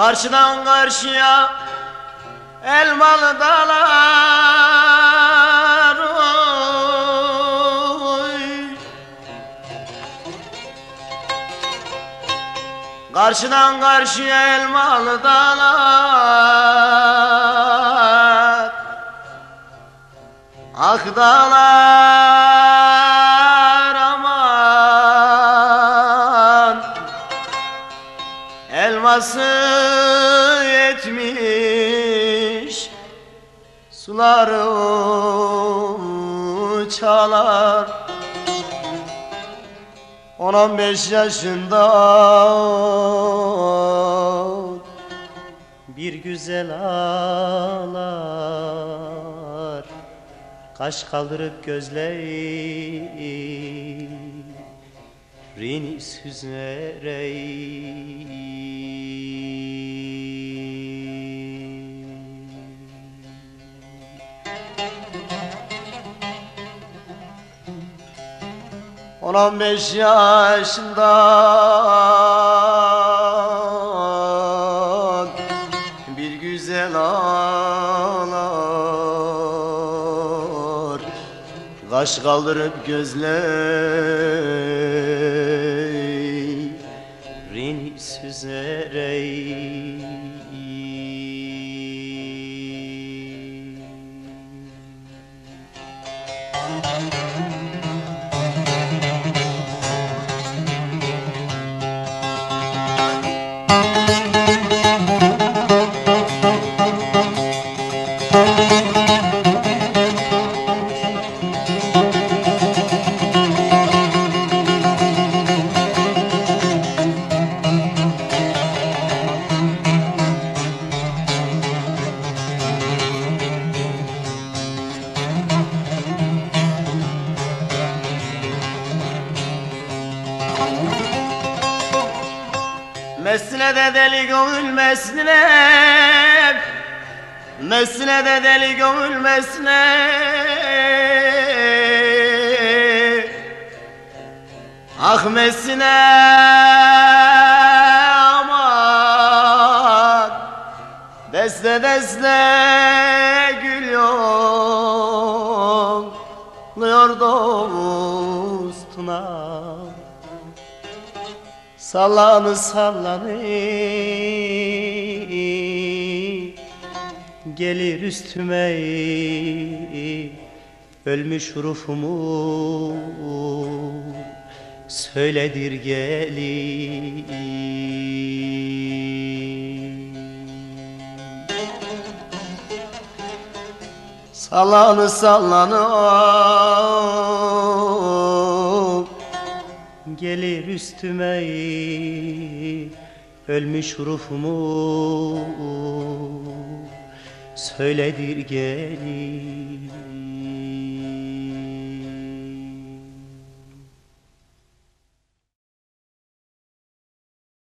Karşıdan karşıya elmalı dağlar oy. Karşıdan karşıya elmalı dağlar Ak dağlar Elması yetmiş Suları çalar On on beş yaşında bir güzel ağlar. Kaş kaldırıp gözlerini süzerek On on beş yaşında. Bir güzel ağlar. Kaş kaldırıp gözlerini süzerek Música de deli gönül mesne Mesne de deli gönül mesne. Ah mesne aman. Deste deste gül yolluyor dostuna Sallanı sallanı. Gelir üstüme Ölmüş ruhumu. Söyledir gelin. Sallanı sallanı Gelir üstüme. Ölmüş ruhumu Söyledir gelin